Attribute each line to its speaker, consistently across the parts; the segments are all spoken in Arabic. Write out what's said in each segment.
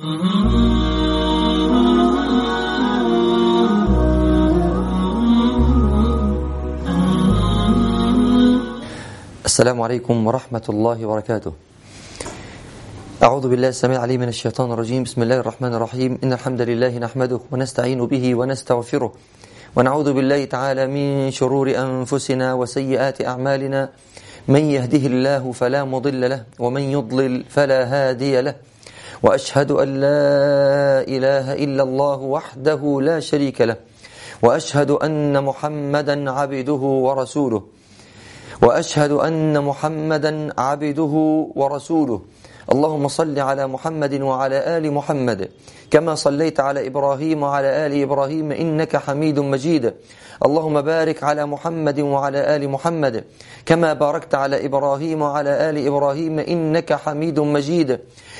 Speaker 1: السلام عليكم ورحمة الله وبركاته. أعوذ بالله السميع العليم من الشيطان الرجيم. بسم الله الرحمن الرحيم. إن الحمد لله نحمده ونستعين به ونستغفره ونعوذ بالله تعالى من شرور أنفسنا وسيئات أعمالنا. من يهده الله فلا مضل له ومن يضلل فلا هادي له. وأشهد أن لا إله إلا الله وحده لا شريك له وأشهد أن محمدا عبده ورسوله وأشهد أن محمدا عبده ورسوله. اللهم صل على محمد وعلى آل محمد كما صليت على إبراهيم وعلى آل إبراهيم إنك حميد مجيد. اللهم بارك على محمد وعلى آل محمد كما باركت على إبراهيم وعلى آل إبراهيم إنك حميد مجيد.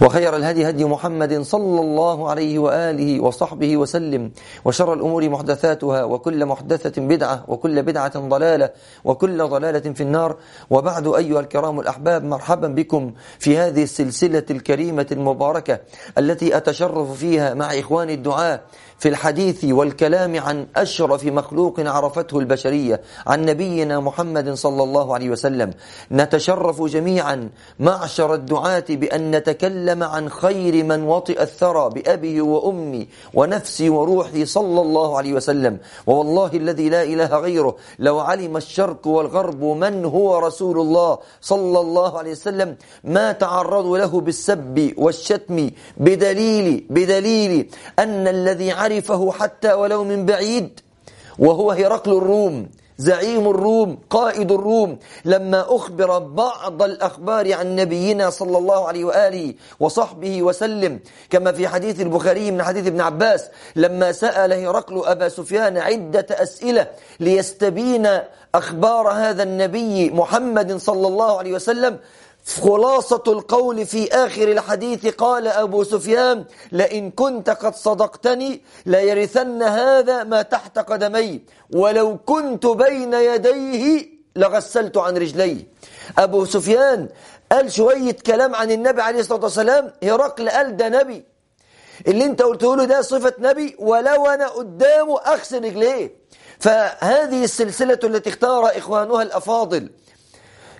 Speaker 1: وخير الهدي هدي محمد صلى الله عليه وآله وصحبه وسلم وشر الأمور محدثاتها وكل محدثة بدعة وكل بدعة ضلالة وكل ضلالة في النار. وبعد أيها الكرام الأحباب مرحبا بكم في هذه السلسلة الكريمة المباركة التي أتشرف فيها مع إخواني الدعاء في الحديث والكلام عن أشرف مخلوق عرفته البشرية عن نبينا محمد صلى الله عليه وسلم. نتشرف جميعا معشر الدعاة بأن نتكلم عن خير من وطئ الثرى بأبي وأمي ونفسي وروحي صلى الله عليه وسلم. ووالله الذي لا إله غيره لو علم الشرق والغرب من هو رسول الله صلى الله عليه وسلم ما تعرضوا له بالسب والشتم بدليل بدليل أن الذي عرفه حتى ولو من بعيد وهو هرقل الروم زعيم الروم قائد الروم. لما أخبر بعض الأخبار عن نبينا صلى الله عليه وآله وصحبه وسلم كما في حديث البخاري من حديث ابن عباس لما سأل هرقل أبا سفيان عدة أسئلة ليستبين أخبار هذا النبي محمد صلى الله عليه وسلم خلاصة القول في آخر الحديث قال أبو سفيان لئن كنت قد صدقتني ليرثن هذا ما تحت قدمي ولو كنت بين يديه لغسلت عن رجلي. أبو سفيان قال شوية كلام عن النبي عليه الصلاة والسلام هرقل قال ده نبي. اللي انت قلته له ده صفة نبي ولو أنا قدامه أغسل رجليه. فهذه السلسلة التي اختار إخوانها الأفاضل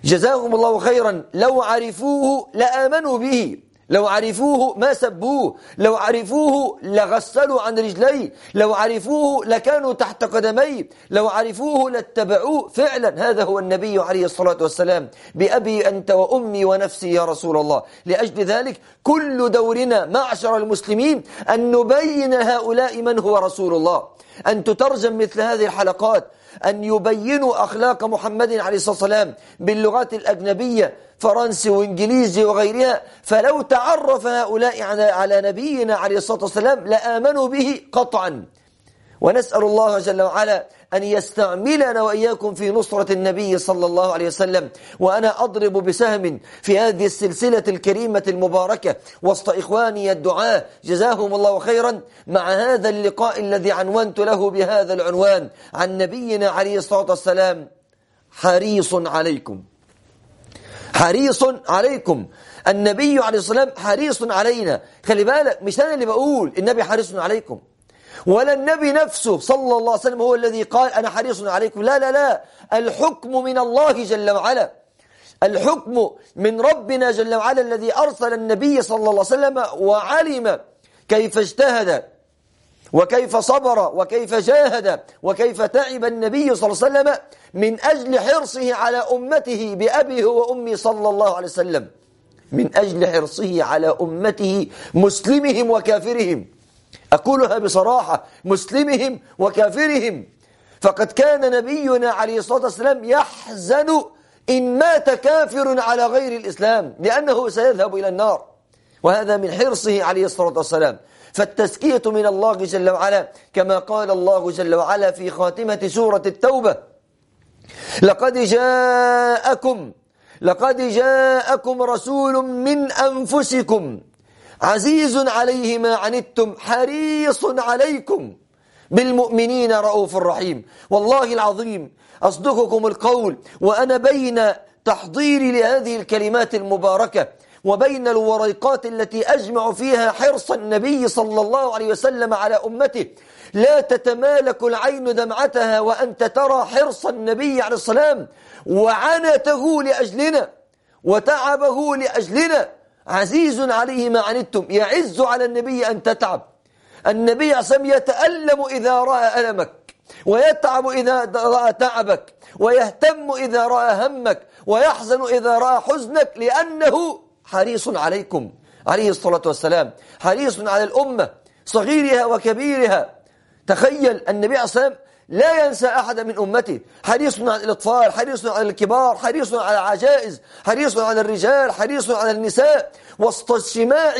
Speaker 1: جزاهم الله خيرا. لو عرفوه لآمنوا به. لو عرفوه ما سبوه. لو عرفوه لغسلوا عن رجليه. لو عرفوه لكانوا تحت قدميه. لو عرفوه لاتبعوه فعلا. هذا هو النبي عليه الصلاة والسلام. بأبي أنت وأمي ونفسي يا رسول الله. لأجل ذلك كل دورنا معشر المسلمين أن نبين هؤلاء من هو رسول الله. أن تترجم مثل هذه الحلقات. أن يبينوا أخلاق محمد عليه الصلاة والسلام باللغات الأجنبية فرنسي وإنجليزي وغيرها. فلو تعرف هؤلاء على نبينا عليه الصلاة والسلام لآمنوا به قطعا. ونسأل الله جل وعلا أن يستعملنا وإياكم في نصرة النبي صلى الله عليه وسلم. وأنا أضرب بسهم في هذه السلسلة الكريمة المباركة وسط إخواني الدعاء. جزاهم الله خيرا. مع هذا اللقاء الذي عنونت له بهذا العنوان عن نبينا عليه الصلاة والسلام. حريص عليكم. حريص عليكم. النبي عليه الصلاة والسلام حريص علينا. خلي بالك مش أنا اللي بقول. النبي حريص عليكم. ولا النبي نفسه صلى الله عليه وسلم هو الذي قال أنا حريص عليكم. لا لا لا. الحكم من الله جل وعلا. الحكم من ربنا جل وعلا الذي أرسل النبي صلى الله عليه وسلم وعلم كيف اجتهد وكيف صبر وكيف جاهد وكيف تعب النبي صلى الله عليه وسلم من أجل حرصه على أمته بأبيه وأمي صلى الله عليه وسلم. من أجل حرصه على أمته مسلمهم وكافرهم. أقولها بصراحة مسلمهم وكافرهم. فقد كان نبينا عليه الصلاة والسلام يحزن إن مات كافر على غير الإسلام لأنه سيذهب إلى النار. وهذا من حرصه عليه الصلاة والسلام. فالتزكية من الله جل وعلا كما قال الله جل وعلا في خاتمة سورة التوبة لقد جاءكم لقد جاءكم رسول من أنفسكم عزيز عليه ما عنتم حريص عليكم بالمؤمنين رؤوف رحيم. والله العظيم أصدقكم القول وأنا بين تحضيري لهذه الكلمات المباركة وبين الوريقات التي أجمع فيها حرص النبي صلى الله عليه وسلم على أمته لا تتمالك العين دمعتها وأنت ترى حرص النبي عليه السلام وعنته لأجلنا وتعبه لأجلنا. عزيز عليه ما عنتم يعز على النبي أن تتعب. النبي عليه يتألم إذا رأى ألمك ويتعب إذا رأى تعبك ويهتم إذا رأى همك ويحزن إذا رأى حزنك لأنه حريص عليكم عليه الصلاة والسلام. حريص على الأمة صغيرها وكبيرها. تخيل النبي عليه الصلاة والسلام لا ينسى أحدا من أمته. حريص على الأطفال حريص على الكبار حريص على العجائز حريص على الرجال حريص على النساء. وسط اجتماع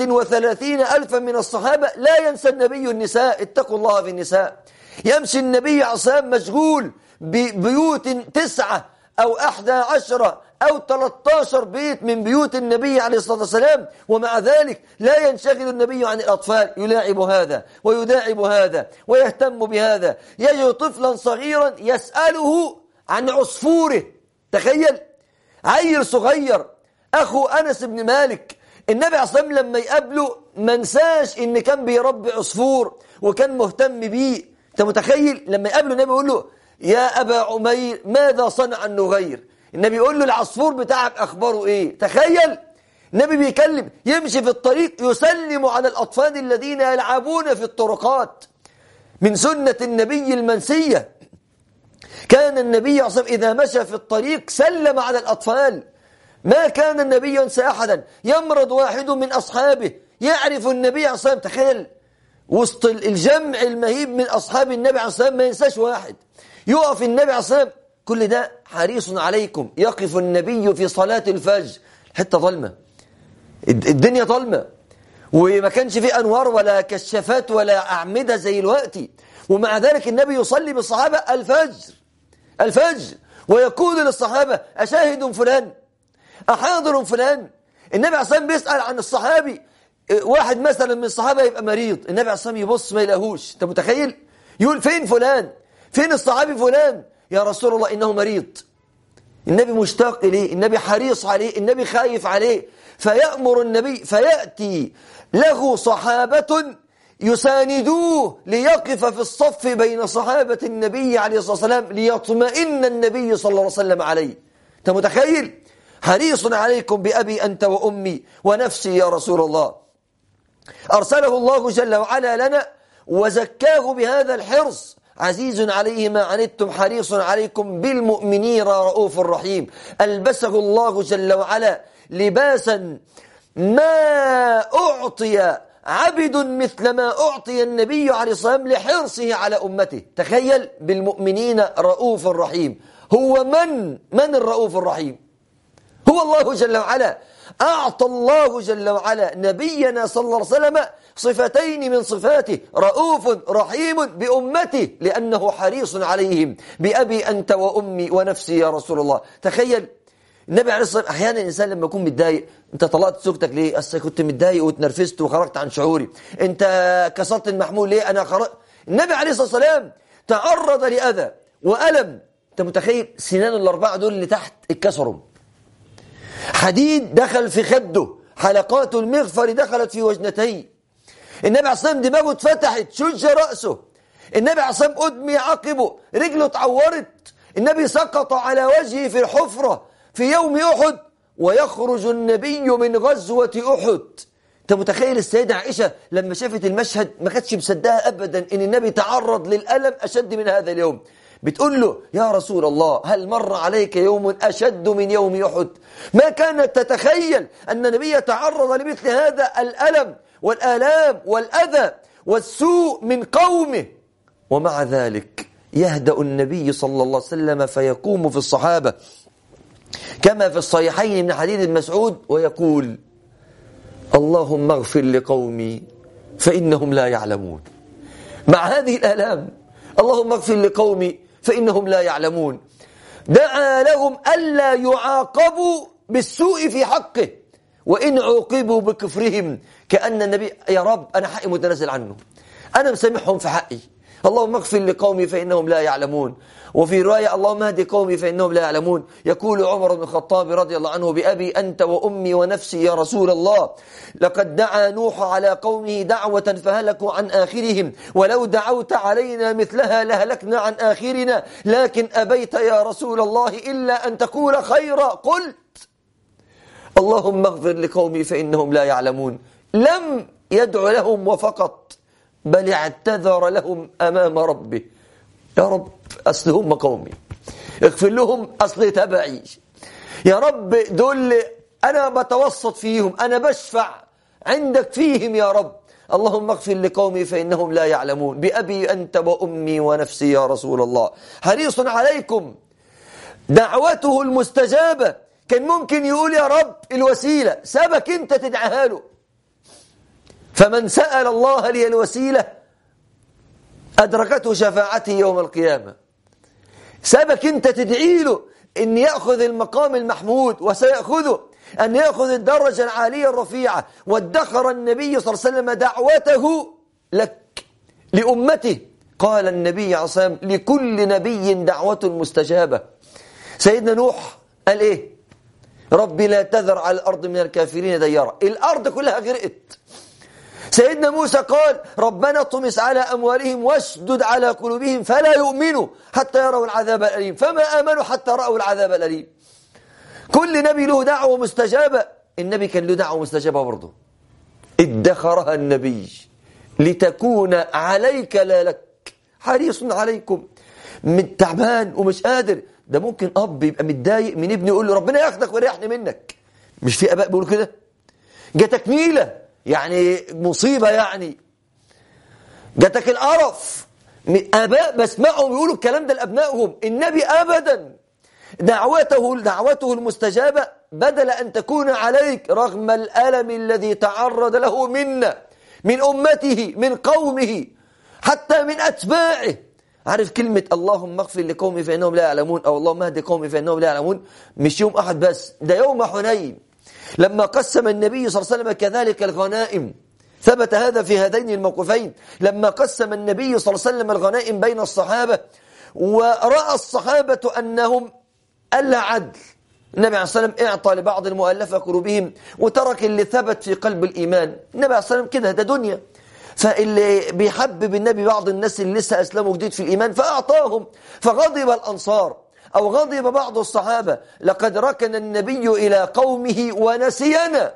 Speaker 1: وثلاثين ألفا من الصحابة لا ينسى النبي النساء. اتقوا الله في النساء. يمشي النبي عصام مشغول ببيوت تسعة أو أحدى عشرة أو 13 بيت من بيوت النبي عليه الصلاة والسلام ومع ذلك لا ينشغل النبي عن الأطفال. يلاعب هذا ويداعب هذا ويهتم بهذا. يجد طفلا صغيرا يسأله عن عصفوره. تخيل! عيل صغير أخو أنس بن مالك النبي عليه الصلاة والسلام لما يقابله ما نساش إن كان بيربي عصفور وكان مهتم بيه. أنت متخيل؟ لما يقابله النبي يقول له يا أبا عمير ماذا صنع النغير؟ النبي يقول له العصفور بتاعك أخباره إيه؟ تخيل! النبي بيكلم يمشي في الطريق يسلم على الأطفال الذين يلعبون في الطرقات. من سنة النبي المنسية كان النبي صلى إذا مشى في الطريق سلم على الأطفال. ما كان النبي ينسى أحدا. يمرض واحد من أصحابه. يعرف النبي عليه الصلاة تخيل! وسط الجمع المهيب من أصحاب النبي عليه الصلاة ما ينساش واحد. يقف النبي عليه الصلاة كل ده حريص عليكم. يقف النبي في صلاة الفجر. حتة ظلمة. الدنيا ظلمة. وما كانش فيه أنوار ولا كشافات ولا أعمدة زي الوقت. ومع ذلك النبي يصلي بالصحابة الفجر. الفجر. ويقول للصحابة أشاهد فلان؟ أحاضر فلان؟ النبي عليه الصلاة بيسأل عن الصحابي. واحد مثلا من الصحابة يبقى مريض. النبي عليه الصلاة يبص ما يلاقوش. أنت متخيل؟ يقول فين فلان؟ فين الصحابي فلان؟ يا رسول الله إنه مريض. النبي مشتاق إليه النبي حريص عليه النبي خايف عليه. فيأمر النبي فيأتي له صحابة يساندوه ليقف في الصف بين صحابة النبي عليه الصلاة والسلام ليطمئن النبي صلى الله عليه وسلم عليه. أنت متخيل؟ حريص عليكم بأبي أنت وأمي ونفسي يا رسول الله. أرسله الله جل وعلا لنا وزكاه بهذا الحرص. عزيز عليه ما عنتم حريص عليكم بالمؤمنين رؤوف رحيم. ألبسه الله جل وعلا لباسا ما أعطي عبد مثل ما أعطي النبي عليه الصلاة والسلام لحرصه على أمته. تخيل بالمؤمنين رؤوف رحيم. هو من؟ من الرؤوف الرحيم؟ هو الله جل وعلا. أعطى الله جل وعلا نبينا صلى الله عليه وسلم صفتين من صفاته رؤوف رحيم بأمته لأنه حريص عليهم. بأبي أنت وأمي ونفسي يا رسول الله. تخيل النبي عليه الصلاة والسلام أحيانا الإنسان لما يكون متضايق أنت طلعت زوجتك ليه؟ أصل كنت متضايق واتنرفزت وخرجت عن شعوري. أنت كسرت المحمول ليه؟ أنا خرجت. النبي عليه الصلاة والسلام تعرض لأذى وألم. أنت متخيل؟ سنان الأربعة دول اللي تحت اتكسروا. حديد دخل في خده حلقات المغفر دخلت في وجنتيه. النبي الصلاة دماغه اتفتحت شج رأسه. النبي الصلاة أدمي عقبه رجله اتعورت. النبي سقط على وجهه في الحفرة في يوم أحد ويخرج النبي من غزوة أحد. أنت متخيل السيدة عائشة لما شافت المشهد ما كانتش مصدقة أبدا إن النبي تعرض للألم أشد من هذا اليوم. بتقول له يا رسول الله هل مر عليك يوم أشد من يوم أحد؟ ما كانت تتخيل أن النبي يتعرض لمثل هذا الألم. والآلام والأذى والسوء من قومه. ومع ذلك يهدأ النبي صلى الله عليه وسلم فيقوم في الصحابة. كما في الصحيحين من حديث المسعود ويقول اللهم اغفر لقومي فإنهم لا يعلمون. مع هذه الآلام اللهم اغفر لقومي فإنهم لا يعلمون. دعا لهم ألا يعاقبوا بالسوء في حقه. وإن عوقبوا بكفرهم كأن النبي يا رب أنا حقي متنازل عنه. أنا مسامحهم في حقي. اللهم اغفر لقومي فإنهم لا يعلمون. وفي رواية اللهم اهد قومي فإنهم لا يعلمون. يقول عمر بن الخطاب رضي الله عنه بأبي أنت وأمي ونفسي يا رسول الله لقد دعا نوح على قومه دعوة فهلكوا عن آخرهم. ولو دعوت علينا مثلها لهلكنا عن آخرنا. لكن أبيت يا رسول الله إلا أن تقول خيرا. قلت. اللهم اغفر لقومي فإنهم لا يعلمون. لم يدع لهم وفقط بل اعتذر لهم أمام ربه. يا رب أصل هم قومي. اغفر لهم أصل تبعي. يا رب دول أنا بتوسط فيهم أنا بشفع عندك فيهم يا رب. اللهم اغفر لقومي فإنهم لا يعلمون. بأبي أنت وأمي ونفسي يا رسول الله. حريص عليكم. دعوته المستجابة. كان ممكن يقول يا رب الوسيلة سابك أنت تدعها له. فمن سأل الله لي الوسيلة أدركته شفاعته يوم القيامة. سابك أنت تدعي له أن يأخذ المقام المحمود وسيأخذه أن يأخذ الدرجة العالية الرفيعة وادخر النبي صلى الله عليه وسلم دعوته لك لأمته. قال النبي عليه الصلاة والسلام لكل نبي دعوة مستجابة. سيدنا نوح قال إيه؟ ربي لا تذر على الأرض من الكافرين ديارا الأرض كلها غرقت سيدنا موسى قال ربنا اطمس على أموالهم واشدد على قلوبهم فلا يؤمنوا حتى يروا العذاب الأليم. فما آمنوا حتى رأوا العذاب الأليم. كل نبي له دعوة مستجابة. النبي كان له دعوة مستجابة برضه. ادخرها النبي لتكون عليك لا لك. حريص عليكم. من تعبان ومش قادر. ده ممكن أب يبقى متضايق من ابنه يقول له ربنا ياخدك ويريحني منك. مش في أباء بيقولوا كده؟ جاتك نيلة يعني مصيبة يعني. جاتك القرف. آباء بسمعهم يقولوا الكلام ده لأبنائهم. النبي أبدا. دعوته دعوته المستجابة بدل أن تكون عليك رغم الألم الذي تعرض له منا من أمته من قومه حتى من أتباعه. عارف كلمة اللهم اغفر لقومي فإنهم لا يعلمون أو اللهم اهد قومي فإنهم لا يعلمون؟ مش يوم أحد بس ده يوم حنين. لما قسم النبي صلى الله عليه وسلم كذلك الغنائم ثبت هذا في هذين الموقفين. لما قسم النبي صلى الله عليه وسلم الغنائم بين الصحابة ورأى الصحابة أنهم ألا عدل النبي عليه الصلاة والسلام اعطى لبعض المؤلفة قلوبهم وترك اللي ثبت في قلب الإيمان. النبي عليه الصلاة والسلام كده ده دنيا. فاللي بيحبب النبي بعض الناس اللي لسه أسلموا جديد في الإيمان فأعطاهم. فغضب الأنصار أو غضب بعض الصحابة. لقد ركن النبي إلى قومه ونسينا.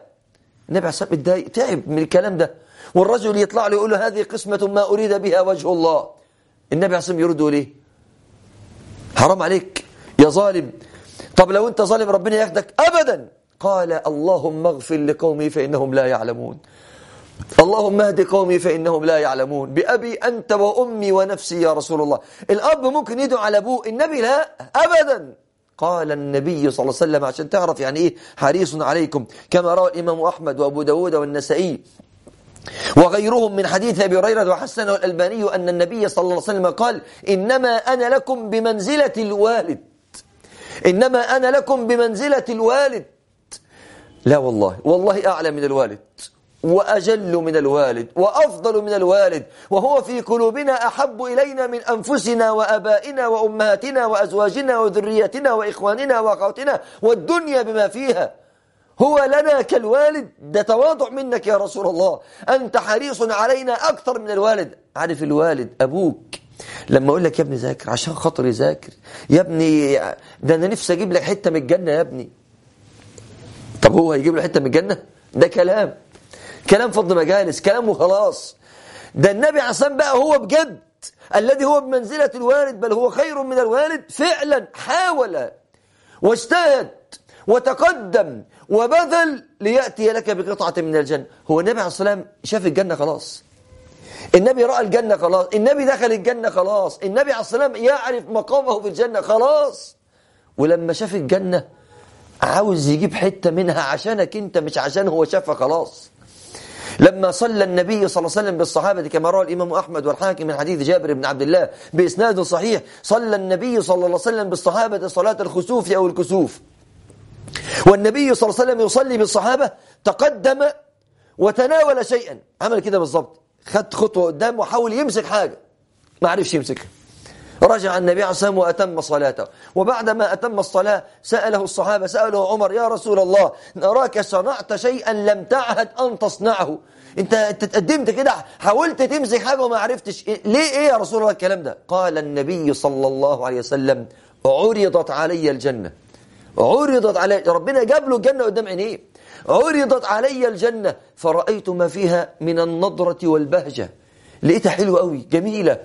Speaker 1: النبي عليه الصلاة والسلام تعب من الكلام ده. والرجل يطلع له يقول له هذه قسمة ما أريد بها وجه الله. النبي عليه الصلاة والسلام يرده ليه حرام عليك يا ظالم. طب لو أنت ظالم ربنا ياخدك أبدا. قال اللهم اغفر لقومي فإنهم لا يعلمون. اللهم اهد قومي فإنهم لا يعلمون. بأبي أنت وأمي ونفسي يا رسول الله. الأب ممكن يدعو على أبوه النبي لا أبدا. قال النبي صلى الله عليه وسلم عشان تعرف يعني إيه حريص عليكم. كما روى الإمام أحمد وأبو داود والنسائي وغيرهم من حديث أبي هريرة وحسنه الألباني أن النبي صلى الله عليه وسلم قال إنما أنا لكم بمنزلة الوالد. إنما أنا لكم بمنزلة الوالد. لا والله والله أعلى من الوالد. وأجل من الوالد وأفضل من الوالد وهو في قلوبنا أحب إلينا من أنفسنا وأبائنا وأمهاتنا وأزواجنا وذريتنا وإخواننا وأخواتنا والدنيا بما فيها. هو لنا كالوالد ده تواضع منك يا رسول الله. أنت حريص علينا أكثر من الوالد. عارف الوالد؟ أبوك. لما أقول لك يا ابني ذاكر عشان خاطري ذاكر يا ابني ده أنا نفسي أجيب لك حتة من الجنة يا ابني. طب هو هيجيب له حتة من الجنة؟ ده كلام. كلام فضل مجالس كلام وخلاص. ده النبي عصام بقى هو بجد الذي هو بمنزلة الوالد بل هو خير من الوالد فعلا حاول واجتهد وتقدم وبذل ليأتي لك بقطعة من الجنة. هو النبي عليه الصلاة والسلام شاف الجنة خلاص. النبي رأى الجنة خلاص. النبي دخل الجنة خلاص. النبي عليه الصلاة والسلام يعرف مقامه في الجنة خلاص. ولما شاف الجنة عاوز يجيب حتة منها عشانك انت مش عشان هو شافها خلاص. لما صلى النبي صلى الله عليه وسلم بالصحابة كما روى الإمام أحمد والحاكم من حديث جابر بن عبد الله بإسناد صحيح صلى النبي صلى الله عليه وسلم بالصحابة صلاة الخسوف أو الكسوف. والنبي صلى الله عليه وسلم يصلي بالصحابة تقدم وتناول شيئا. عمل كده بالضبط. خد خطوة قدام وحاول يمسك حاجة. ما عرفش يمسكها. رجع النبي عليه الصلاة وأتم صلاته. وبعدما أتم الصلاة سأله الصحابة سأله عمر يا رسول الله نراك صنعت شيئا لم تعهد أن تصنعه. أنت تقدمت كده حاولت تمسك حاجة وما عرفتش؟ ليه إيه يا رسول الله الكلام ده؟ قال النبي صلى الله عليه وسلم عرضت علي الجنة. عرضت علي ربنا جاب له الجنة قدام عينيه. عرضت علي الجنة فرأيت ما فيها من النضرة والبهجة. لقيتها حلوة قوي جميلة.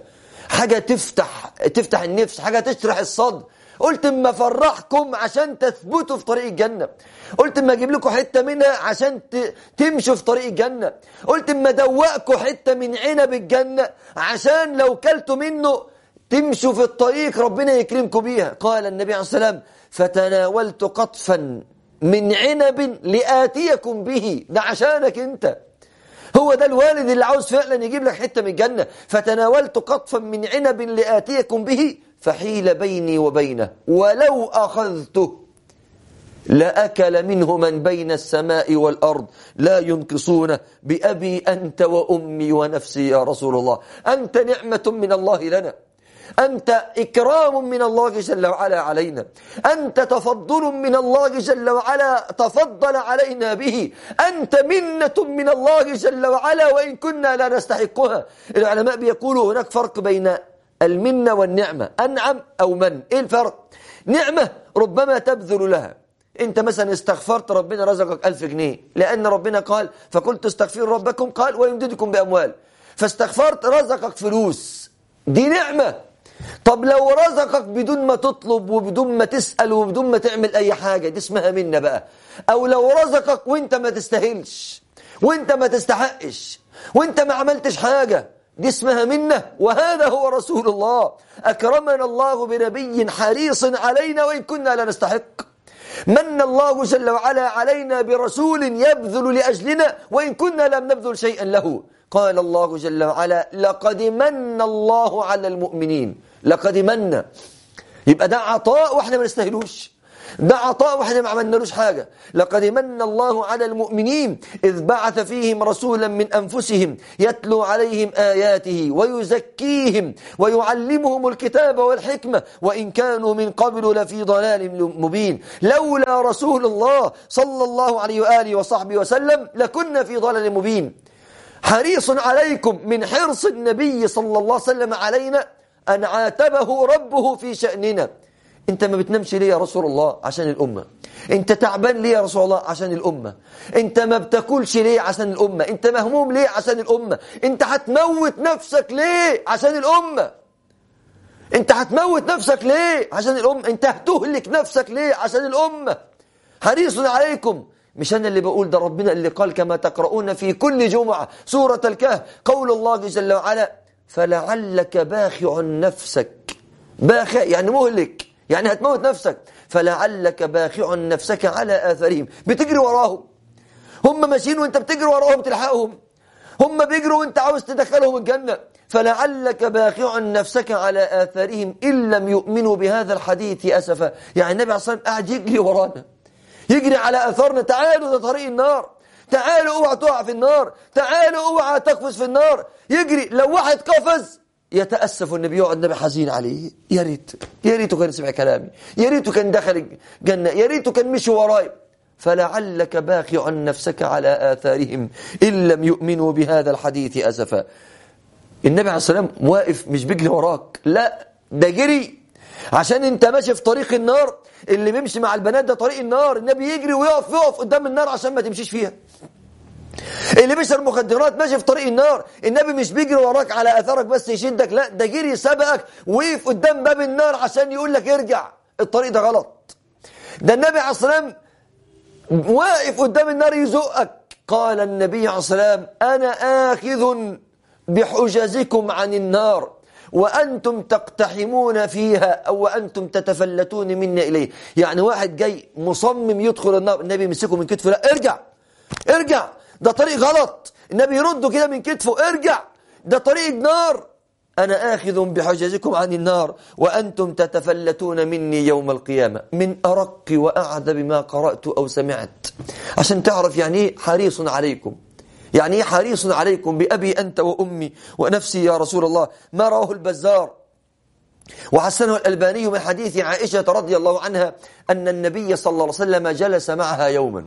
Speaker 1: حاجة تفتح تفتح النفس حاجة تشرح الصدر. قلت اما افرحكم عشان تثبتوا في طريق الجنة. قلت اما أجيب لكم حتة منها عشان تمشوا في طريق الجنة. قلت اما ادوقكم حتة من عنب الجنة عشان لو كلتوا منه تمشوا في الطريق ربنا يكرمكم بيها. قال النبي عليه والسلام فتناولت قطفا من عنب لآتيكم به ده عشانك انت. هو ده الوالد اللي عاوز فعلا يجيب لك حتة من الجنة. فتناولت قطفا من عنب لآتيكم به فحيل بيني وبينه. ولو أخذته لأكل منه من بين السماء والأرض. لا ينقصون بأبي أنت وأمي ونفسي يا رسول الله. أنت نعمة من الله لنا. أنت إكرام من الله جل وعلا علينا. أنت تفضل من الله جل وعلا تفضل علينا به. أنت منة من الله جل وعلا وإن كنا لا نستحقها. العلماء بيقولوا هناك فرق بين المنة والنعمة. أنعم أو من؟ إيه الفرق؟ نعمة ربما تبذل لها. أنت مثلا استغفرت ربنا رزقك ألف جنيه لأن ربنا قال فقلت استغفروا ربكم قال ويمددكم بأموال. فاستغفرت رزقك فلوس. دي نعمة. طب لو رزقك بدون ما تطلب وبدون ما تسأل وبدون ما تعمل أي حاجة دي اسمها منة بقى. أو لو رزقك وأنت ما تستاهلش وأنت ما تستحقش وأنت ما عملتش حاجة دي اسمها منة. وهذا هو رسول الله. أكرمنا الله بنبي حريص علينا وإن كنا لا نستحق. من الله جل وعلا علينا برسول يبذل لأجلنا وإن كنا لم نبذل شيئا له. قال الله جل وعلا لقد من الله على المؤمنين. لقد من. يبقى ده عطاء وإحنا ما نستاهلوش. ده عطاء وإحنا ما عملنالوش حاجة. لقد من الله على المؤمنين إذ بعث فيهم رسولا من أنفسهم يتلو عليهم آياته ويزكيهم ويعلمهم الكتاب والحكمة. وإن كانوا من قبل لفي ضلال مبين. لولا رسول الله صلى الله عليه وآله وصحبه وسلم لكنا في ضلال مبين. حريص عليكم من حرص النبي صلى الله عليه وسلم علينا أن عاتبه ربه في شأننا. انت ما بتنامش ليه يا رسول الله عشان الأمة؟ انت تعبان ليه يا رسول الله عشان الأمة؟ انت ما بتاكلش ليه عشان الأمة؟ انت مهموم ليه عشان الأمة؟ انت هتموت نفسك ليه عشان الأمة؟ انت هتموت نفسك ليه عشان الأمة؟ انت هتهلك نفسك ليه عشان الأمة؟ حريص عليكم مش أنا اللي بقول ده ربنا اللي قال كما تقرؤون في كل جمعة سورة الكهف. قول الله جل وعلا فلعلك باخع نفسك. باخع يعني مهلك يعني هتموت نفسك. فلعلك باخع نفسك على آثارهم. بتجري وراهم. هم ماشيين وانت بتجري وراهم تلحقهم. هم بيجروا وانت عاوز تدخلهم الجنة. فلعلك باخع نفسك على آثارهم إن لم يؤمنوا بهذا الحديث أسفا. يعني النبي عليه الصلاة والسلام قاعد يجري ورانا. يجري على أثارنا تعالوا ده طريق النار. تعالوا أوعى تقع في النار. تعالوا أوعى تقفز في النار. يجري. لو واحد قفز يتأسف النبي يقعد النبي حزين عليه. يا ريت. يا ريته كان سمع كلامي. يا ريته كان دخل الجنة. يا ريته كان مشي وراي. فلعلك باخع نفسك على آثارهم إن لم يؤمنوا بهذا الحديث أسفا. النبي عليه الصلاة والسلام واقف مش بيجري وراك. لا ده جري. عشان انت ماشي في طريق النار اللي بيمشي مع البنات ده طريق النار النبي يجري ويقف يقف قدام النار عشان ما تمشيش فيها. اللي بيشرب مخدرات ماشي في طريق النار النبي مش بيجري وراك على اثارك بس يشدك لا ده جري سبقك وقف قدام باب النار عشان يقول لك ارجع. الطريق ده غلط. ده النبي عليه الصلاه واقف قدام النار يزقك. قال النبي عليه السلام أنا آخذ بحجزكم عن النار. وأنتم تقتحمون فيها أو وأنتم تتفلتون مني إليه. يعني واحد جاي مصمم يدخل النار النبي يمسكه من كتفه لا ارجع. ارجع. ده طريق غلط. النبي يرده كده من كتفه ارجع. ده طريق نار. أنا آخذ بحجزكم عن النار. وأنتم تتفلتون مني يوم القيامة. من أرق وأعذب ما قرأت أو سمعت. عشان تعرف يعني إيه حريص عليكم. يعني حريص عليكم بأبي أنت وأمي ونفسي يا رسول الله. ما رواه البزار. وحسنه الألباني من حديث عائشة رضي الله عنها أن النبي صلى الله عليه وسلم جلس معها يوما.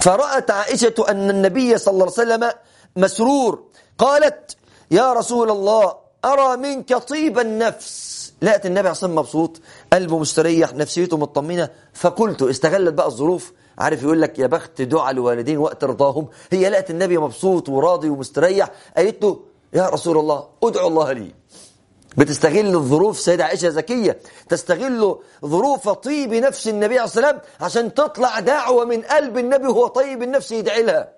Speaker 1: فرأت عائشة أن النبي صلى الله عليه وسلم مسرور. قالت يا رسول الله أرى منك طيب النفس. لقت النبي عصام مبسوط قلبه مستريح نفسيته مطمنة فقلت استغلت بقى الظروف. عارف يقول لك يا بخت دعاء الوالدين وقت رضاهم. هي لقت النبي مبسوط وراضي ومستريح قالت له يا رسول الله ادعو الله لي. بتستغل الظروف سيدة عائشة ذكية تستغل ظروف طيب نفس النبي عليه الصلاة والسلام عشان تطلع دعوة من قلب النبي وهو طيب النفس يدعي لها.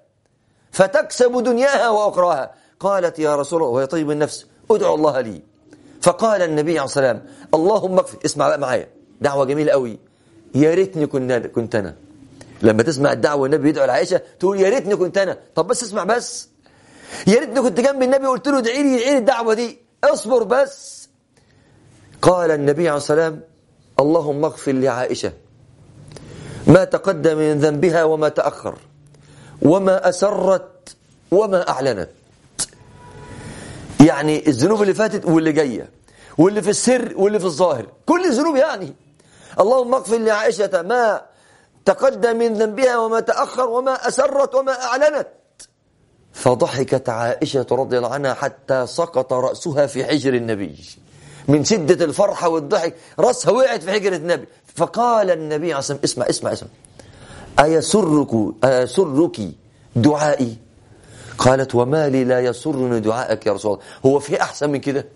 Speaker 1: فتكسب دنياها وأخراها قالت يا رسول الله وهي طيب النفس ادعو الله لي. فقال النبي عليه الصلاة والسلام اللهم اغفر اسمع بقى معايا. دعوة جميلة قوي. يا ريتني كنت أنا. لما تسمع الدعوة النبي يدعو لعائشة تقول يا ريتني كنت أنا. طب بس اسمع بس. يا ريتني كنت جنب النبي قلت له ادعي لي ادعي لي الدعوة دي. اصبر بس. قال النبي عليه والسلام اللهم اغفر لعائشة. ما تقدم من ذنبها وما تأخر. وما أسرت وما أعلنت. يعني الذنوب اللي فاتت واللي جاية واللي في السر واللي في الظاهر. كل الذنوب يعني. اللهم اغفر لعائشة ما تقدم من ذنبها وما تأخر وما أسرت وما أعلنت. فضحكت عائشة رضي الله عنها حتى سقط رأسها في حجر النبي. من شدة الفرحة والضحك رأسها وقعت في حجر النبي. فقال النبي عليه الصلاة اسمع اسمع اسمع. أيسرك, أيسرك دعائي؟ قالت وما لي لا يسرني دعائك يا رسول الله. هو في أحسن من كده؟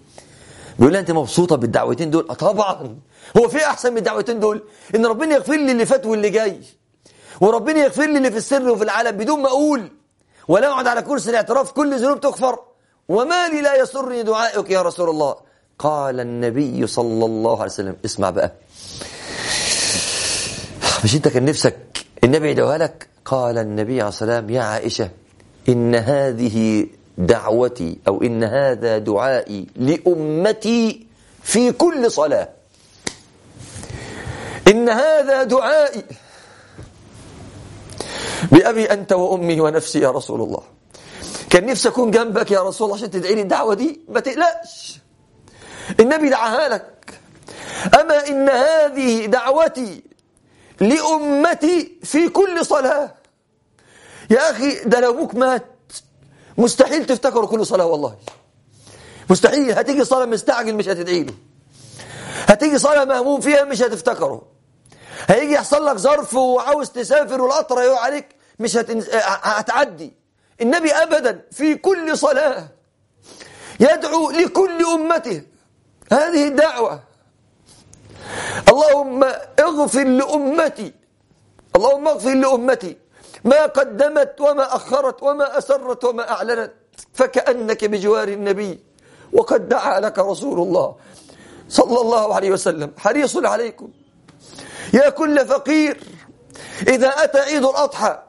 Speaker 1: بيقول لها أنت مبسوطة بالدعوتين دول؟ طبعا. هو في أحسن من الدعوتين دول؟ إن ربنا يغفر لي اللي فات واللي جاي. وربنا يغفر لي اللي في السر وفي العالم بدون ما أقول. ولا أقعد على كرسي الاعتراف كل ذنوب تغفر. وما لي لا يسرني دعائك يا رسول الله. قال النبي صلى الله عليه وسلم اسمع بقى. مش أنت كان نفسك النبي يدعوها لك؟ قال النبي عليه والسلام يا عائشة إن هذه دعوتي أو إن هذا دعائي لأمتي في كل صلاة. إن هذا دعائي بأبي أنت وأمي ونفسي يا رسول الله. كان نفسي أكون جنبك يا رسول الله عشان تدعي لي الدعوة دي؟ ما تقلقش. النبي دعاها لك. أما إن هذه دعوتي لأمتي في كل صلاة. يا أخي ده لو أبوك مات مستحيل تفتكره كل صلاة والله. مستحيل. هتيجي صلاة مستعجل مش هتدعي له. هتيجي صلاة مهموم فيها مش هتفتكره. هيجي يحصل لك ظرف وعاوز تسافر والقطر يقع عليك مش هتنز... هتعدي. النبي أبدا في كل صلاة يدعو لكل أمته. هذه الدعوة اللهم اغفر لأمتي. اللهم اغفر لأمتي. ما قدمت وما أخرت وما أسرت وما أعلنت. فكأنك بجوار النبي. وقد دعا لك رسول الله صلى الله عليه وسلم. حريص عليكم. يا كل فقير. إذا أتى عيد الأضحى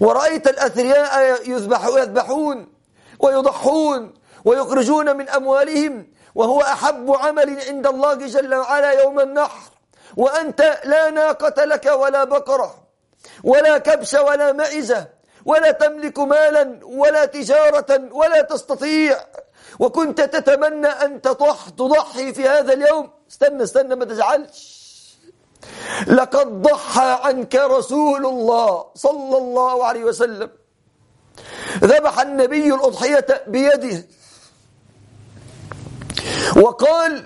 Speaker 1: ورأيت الأثرياء يذبح يذبحون ويضحون ويخرجون من أموالهم وهو أحب عمل عند الله جل وعلا يوم النحر وأنت لا ناقة لك ولا بقرة ولا كبش ولا معزة ولا تملك مالا ولا تجارة ولا تستطيع. وكنت تتمنى أن تضحي في هذا اليوم. استنى استنى ما تزعلش. لقد ضحى عنك رسول الله صلى الله عليه وسلم. ذبح النبي الأضحية بيده. وقال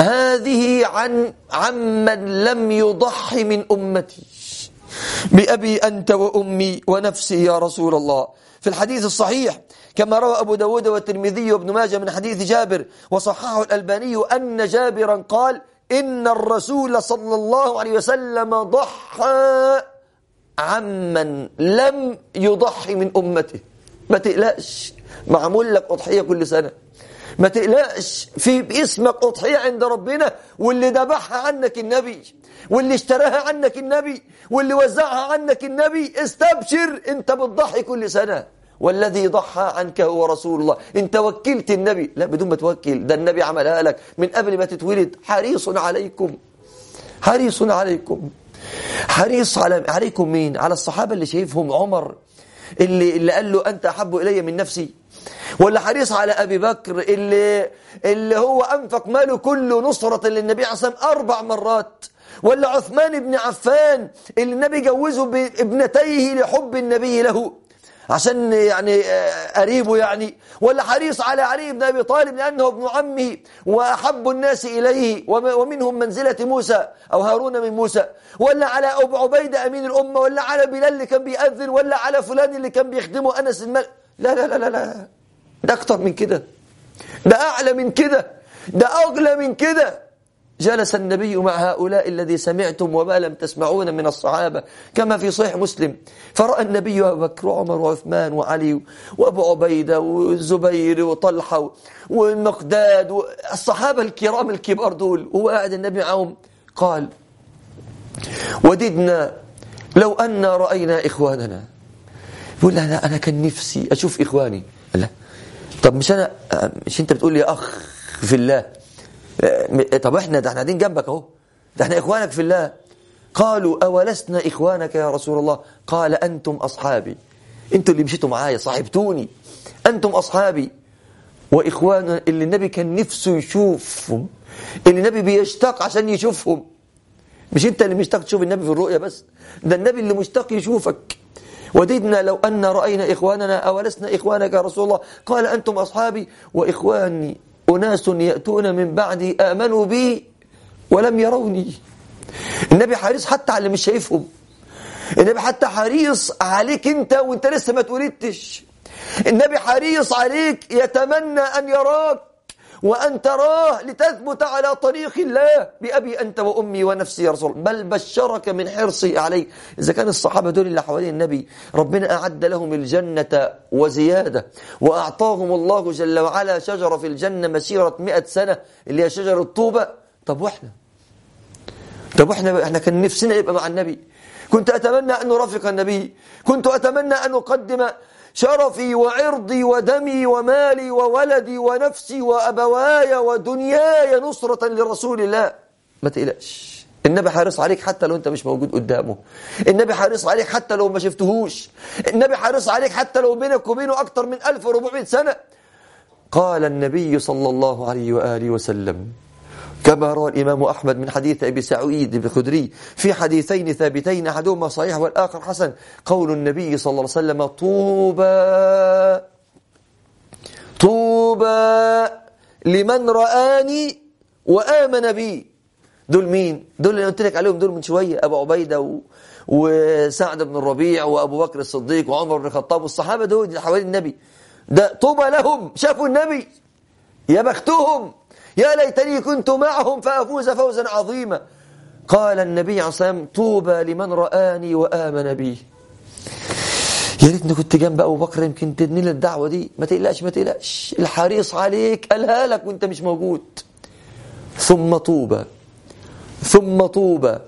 Speaker 1: هذه عن عمن لم يضحي من أمتي. بأبي أنت وأمي ونفسي يا رسول الله. في الحديث الصحيح كما روى أبو داود والترمذي وابن ماجه من حديث جابر وصححه الألباني أن جابرا قال إن الرسول صلى الله عليه وسلم ضحى عمن لم يضحي من أمته. ما تقلقش معمول لك أضحية كل سنة. ما تقلقش في باسمك أضحية عند ربنا واللي ذبحها عنك النبي واللي اشتراها عنك النبي واللي وزعها عنك النبي استبشر أنت بتضحي كل سنة. والذي ضحى عنك هو رسول الله. انت وكلت النبي لا بدون ما توكل. ده النبي عملها لك من قبل ما تتولد حريص عليكم. حريص عليكم. حريص على عليكم مين؟ على الصحابة اللي شايفهم عمر اللي, اللي قال له أنت أحب إلي من نفسي. ولا حريص على أبي بكر اللي, اللي هو أنفق ماله كله نصرة للنبي عليه الصلاة والسلام أربع مرات. ولا عثمان بن عفان اللي النبي جوزه بابنتيه لحب النبي له. عشان يعني قريبه يعني. ولا حريص على علي بن أبي طالب لأنه ابن عمه وأحب الناس إليه ومنهم منزلة موسى أو هارون من موسى. ولا على أبو عبيدة أمين الأمة ولا على بلال اللي كان بيأذن ولا على فلان اللي كان بيخدمه أنس الملك لا لا لا لا لا. ده أكتر من كده. ده أعلى من كده. ده أغلى من كده. جلس النبي مع هؤلاء الذي سمعتم وما لم تسمعون من الصحابة كما في صحيح مسلم. فرأى النبي أبو بكر وعمر وعثمان وعلي وأبو عبيدة والزبير وطلحة والمقداد الصحابة الكرام الكبار دول. وهو قاعد النبي معهم. قال وددنا لو أن رأينا إخواننا. يقول لا أنا كان نفسي أشوف إخواني. لا. طب مش أنا مش أنت بتقول لي أخ في الله؟ طب إحنا ده إحنا قاعدين جنبك اهو. ده إحنا إخوانك في الله. قالوا أولسنا إخوانك يا رسول الله؟ قال أنتم أصحابي. أنتوا اللي مشيتوا معايا صاحبتوني. أنتم أصحابي. وإخوان اللي النبي كان نفسه يشوفهم اللي النبي بيشتاق عشان يشوفهم. مش انت اللي مشتاق تشوف النبي في الرؤيا بس ده النبي اللي مشتاق يشوفك. وددنا لو أن رأينا إخواننا أولسنا إخوانك يا رسول الله؟ قال أنتم أصحابي. وإخواني أناس يأتون من بعدي آمنوا بي ولم يروني. النبي حريص حتى على اللي مش شايفهم. النبي حتى حريص عليك أنت وأنت لسه ما اتولدتش النبي حريص عليك يتمنى أن يراك. وأن تراه لتثبت على طريق الله بأبي أنت وأمي ونفسي يا رسول بل بشرك من حرصه عليك إذا كان الصحابة دول اللي حوالين النبي ربنا أعد لهم الجنة وزيادة وأعطاهم الله جل وعلا شجرة في الجنة مسيرة مئة سنة اللي هي شجرة طوبة طب وإحنا؟ طب وإحنا إحنا كان نفسنا يبقى مع النبي. كنت أتمنى أن نرافق النبي. كنت أتمنى أن أقدم شرفي وعرضي ودمي ومالي وولدي ونفسي وأبواي ودنياي نصرة لرسول الله. ما تقلقش. النبي حارس عليك حتى لو انت مش موجود قدامه. النبي حارس عليك حتى لو ما شفتهوش. النبي حارس عليك حتى لو بينك وبينه أكثر من 1400 سنة. قال النبي صلى الله عليه وآله وسلم كما روى الإمام أحمد من حديث أبي سعيد بن خدري في حديثين ثابتين أحدهما صحيح والآخر حسن. قول النبي صلى الله عليه وسلم طوبى طوبى لمن رآني وآمن بي. دول مين؟ دول اللي قلت لك عليهم دول من شوية أبو عبيدة و... وسعد بن الربيع وأبو بكر الصديق وعمر بن الخطاب والصحابة دول حوالين النبي. ده طوبى لهم شافوا النبي. يا بختهم. يا ليتني كنت معهم فأفوز فوزا عظيما. قال النبي عليه الصلاة والسلام طوبى لمن رآني وآمن بي. يا ريتني كنت جنب أبو بكر يمكن تدني الدعوة دي. ما تقلقش ما تقلقش. الحريص عليك قالها لك وأنت مش موجود. ثم طوبى ثم طوبى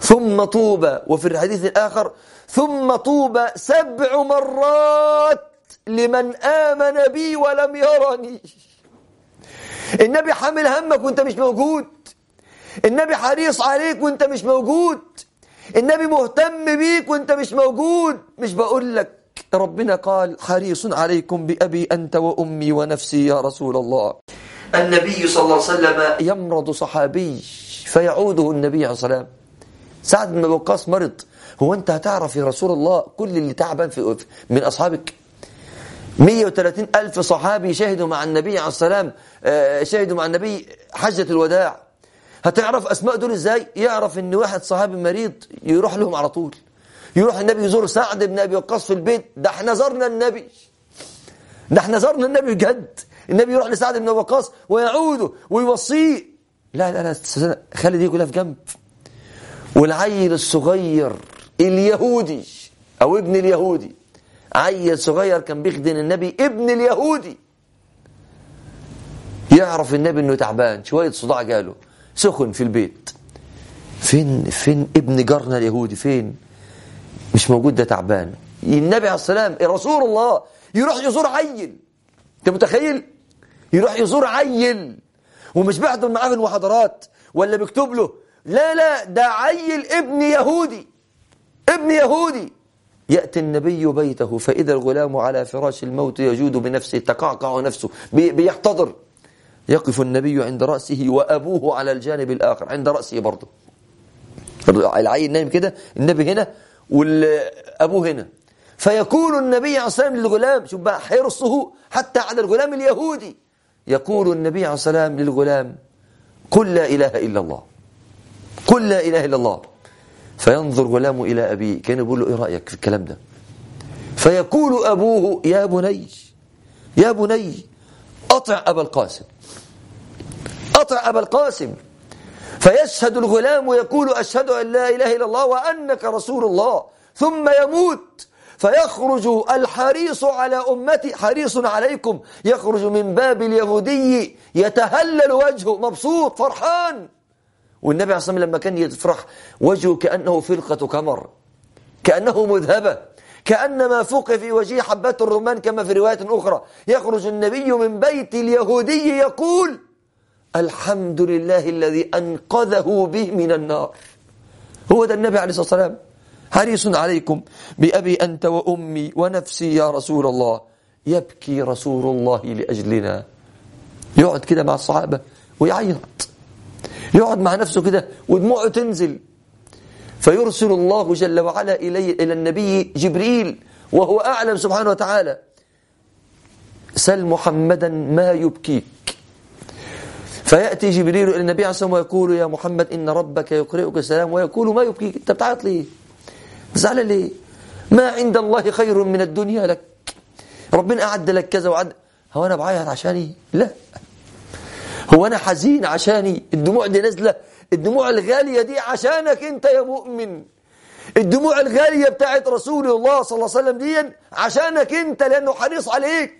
Speaker 1: ثم طوبى. وفي الحديث الآخر ثم طوبى سبع مرات لمن آمن بي ولم يرني. النبي حامل همك وانت مش موجود. النبي حريص عليك وانت مش موجود. النبي مهتم بيك وانت مش موجود. مش بقول لك ربنا قال حريص عليكم بأبي أنت وأمي ونفسي يا رسول الله. النبي صلى الله عليه وسلم يمرض صحابي فيعوده النبي عليه الصلاة سعد بن وقاص مرض. هو انت هتعرف يا رسول الله كل اللي تعبان في من أصحابك. 130 ألف صحابي شهدوا مع النبي عليه السلام. شهدوا مع النبي حجة الوداع. هتعرف أسماء دول إزاي؟ يعرف إن واحد صحابي مريض يروح لهم على طول. يروح النبي يزور سعد بن أبي وقاص في البيت. ده إحنا زرنا النبي. ده إحنا زرنا النبي بجد. النبي يروح لسعد بن أبي وقاص ويعوده ويوصيه. لا لا لا خلي دي كلها في جنب. والعيل الصغير اليهودي أو ابن اليهودي عيل صغير كان بيخدم النبي ابن اليهودي. يعرف النبي إنه تعبان. شوية صداع جاله سخن في البيت. فين فين ابن جارنا اليهودي؟ فين؟ مش موجود ده تعبان. النبي عليه السلام رسول الله يروح يزور عيل. انت متخيل؟ يروح يزور عيل. ومش بيحضر معاه المحاضرات ولا بيكتب له لا لا ده عيل ابن يهودي. ابن يهودي. يأتي النبي بيته فإذا الغلام على فراش الموت يجود بنفسه تقعقع نفسه بيحتضر. يقف النبي عند رأسه وأبوه على الجانب الآخر عند رأسه برضه. العيل نايم كده النبي هنا والأبوه هنا. فيقول النبي عليه الصلاة والسلام للغلام شوف بقى حرصه حتى على الغلام اليهودي. يقول النبي عليه الصلاة والسلام للغلام قل لا إله إلا الله. قل لا إله إلا الله. فينظر غلام إلى أبيه كان يقول له إيه رأيك في الكلام ده؟ فيقول أبوه يا بني يا بني أطع أبا القاسم. أطع أبا القاسم. فيشهد الغلام ويقول أشهد أن لا إله إلا الله وأنك رسول الله. ثم يموت. فيخرج الحريص على أمتي حريص عليكم. يخرج من باب اليهودي يتهلل وجهه مبسوط فرحان. والنبي عليه الصلاة والسلام لما كان يفرح وجهه كأنه فرقة كمر كأنه مذهبة كأنما فوق في وجهه حبات الرمان كما في رواية أخرى. يخرج النبي من بيت اليهودي يقول الحمد لله الذي أنقذه به من النار هو ده النبي عليه الصلاة والسلام. حريص عليكم بأبي أنت وأمي ونفسي يا رسول الله. يبكي رسول الله لأجلنا. يقعد كده مع الصحابة ويعيط. يقعد مع نفسه كده ودموعه تنزل. فيرسل الله جل وعلا إلي إلى النبي جبريل وهو أعلم سبحانه وتعالى. سل محمدا ما يبكيك فيأتي جبريل إلى النبي عليه الصلاة والسلام ويقول يا محمد إن ربك يقرئك السلام ويقول ما يبكيك أنت بتعيط ليه زعل ليه ما عند الله خير من الدنيا لك. ربنا أعد لك كذا وعد هو أنا بعيط عشاني؟ لا. هو أنا حزين عشاني؟ الدموع دي نازلة. الدموع الغالية دي عشانك أنت يا مؤمن. الدموع الغالية بتاعت رسول الله صلى الله عليه وسلم دي عشانك أنت لأنه حريص عليك.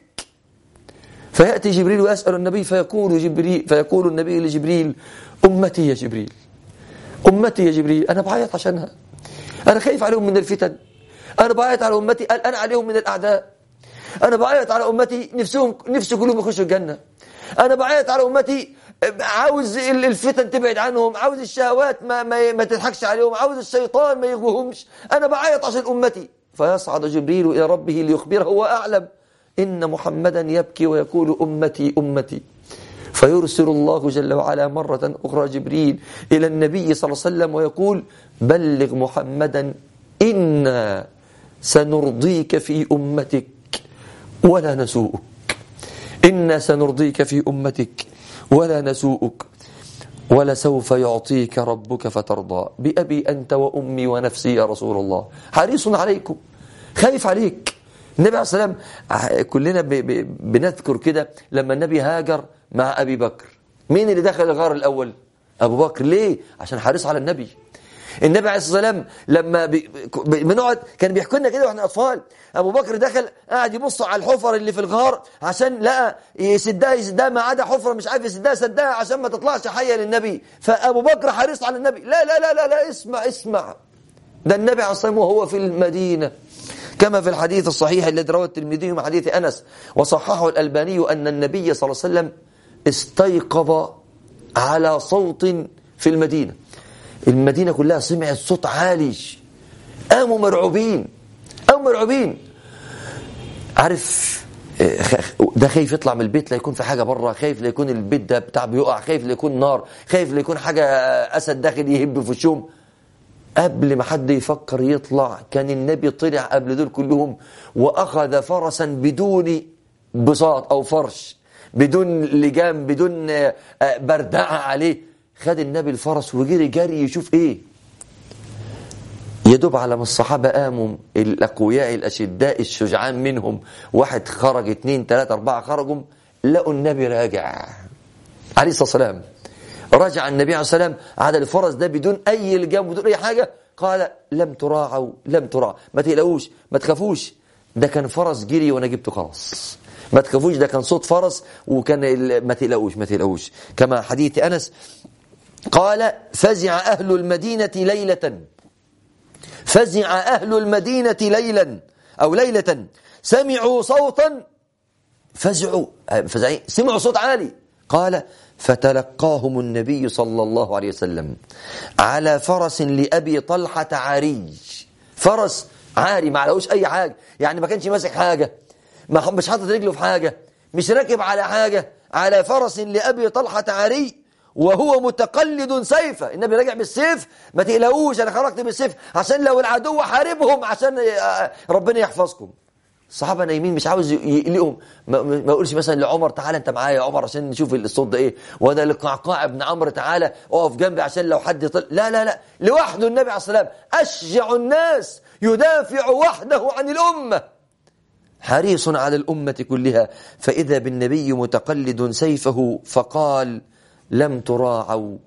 Speaker 1: فيأتي جبريل ويسأل النبي فيقول جبريل فيقول النبي لجبريل أمتي يا جبريل أمتي يا جبريل أنا بعيط عشانها. أنا خايف عليهم من الفتن. أنا بعيط على أمتي أنا عليهم من الأعداء. أنا بعيط على أمتي نفسهم نفس كلهم يخشوا الجنة. أنا بعيط على أمتي عاوز الفتن تبعد عنهم عاوز الشهوات ما, ما, ما تضحكش عليهم عاوز الشيطان ما يغوهمش. أنا بعيط عشان أمتي. فيصعد جبريل إلى ربه ليخبره هو أعلم إن محمدا يبكي ويقول أمتي أمتي. فيرسل الله جل وعلا مرة أخرى جبريل إلى النبي صلى الله عليه وسلم ويقول بلغ محمدا إنا سنرضيك في أمتك ولا نسوءك. إنا سنرضيك في أمتك ولا نسوءك. ولسوف يعطيك ربك فترضى. بأبي أنت وأمي ونفسي يا رسول الله. حريص عليكم. خايف عليك. النبي عليه الصلاة والسلام كلنا بنذكر كده لما النبي هاجر مع أبي بكر. مين اللي دخل الغار الأول؟ أبو بكر. ليه؟ عشان حريص على النبي. النبي عليه الصلاة والسلام لما بنقعد كان بيحكوا لنا كده وإحنا أطفال. أبو بكر دخل قاعد يبص على الحفر اللي في الغار عشان لقى يسدها يسدها ما عدا حفرة مش عارف يسدها سدها عشان ما تطلعش حية للنبي. فأبو بكر حريص على النبي. لا لا لا لا, لا اسمع اسمع. ده النبي عليه الصلاة والسلام وهو في المدينة. كما في الحديث الصحيح الذي رواه الترمذي من حديث أنس وصححه الألباني أن النبي صلى الله عليه وسلم استيقظ على صوت في المدينة. المدينة كلها سمعت صوت عالي. قاموا مرعوبين قاموا مرعوبين. عارف ده خايف يطلع من البيت لا يكون في حاجة بره خايف لا يكون البيت ده بتاع بيقع خايف لا يكون نار خايف لا يكون حاجة أسد داخل يهب في وشهم. قبل ما حد يفكر يطلع كان النبي طلع قبل دول كلهم وأخذ فرسا بدون بساط أو فرش بدون لجام بدون بردعة عليه. خد النبي الفرس وجري جري يشوف إيه؟ يدوب على ما الصحابة قاموا الأقوياء الأشداء الشجعان منهم واحد خرج اتنين تلاتة أربعة خرجوا لقوا النبي راجع. عليه الصلاة والسلام. رجع النبي عليه الصلاة والسلام على الفرس ده بدون أي لجام بدون أي حاجة. قال لم تراعوا لم تراعوا. ما تقلقوش ما تخافوش. ده كان فرس جري وأنا جبته خلاص. ما تخافوش ده كان صوت فرس وكان ما تقلقوش ما تقلقوش. كما حديث أنس قال فزع أهل المدينة ليلة. فزع أهل المدينة ليلا أو ليلة. سمعوا صوتا فزعوا. فزعين. سمعوا صوت عالي. قال فتلقاهم النبي صلى الله عليه وسلم على فرس لأبي طلحة عاري فرس عاري ما عليهوش أي حاجة. يعني ما كانش ماسك حاجة ما مش حاطط رجله في حاجة مش راكب على حاجة على فرس لأبي طلحة عاري وهو متقلد سيفه. النبي راجع بالسيف ما تقلقوش أنا خرجت بالسيف عشان لو العدو حاربهم عشان ربنا يحفظكم. الصحابه نايمين مش عاوز يقلقهم. ما, يقولش مثلا لعمر تعالى أنت معايا يا عمر عشان نشوف الصوت ده إيه. وده لقعقاع ابن عمرو تعالى اقف جنبي عشان لو حد طل لا لا لا. لوحده النبي عليه والسلام أشجع الناس يدافع وحده عن الأمة. حريص على الأمة كلها. فإذا بالنبي متقلد سيفه فقال لم تراعوا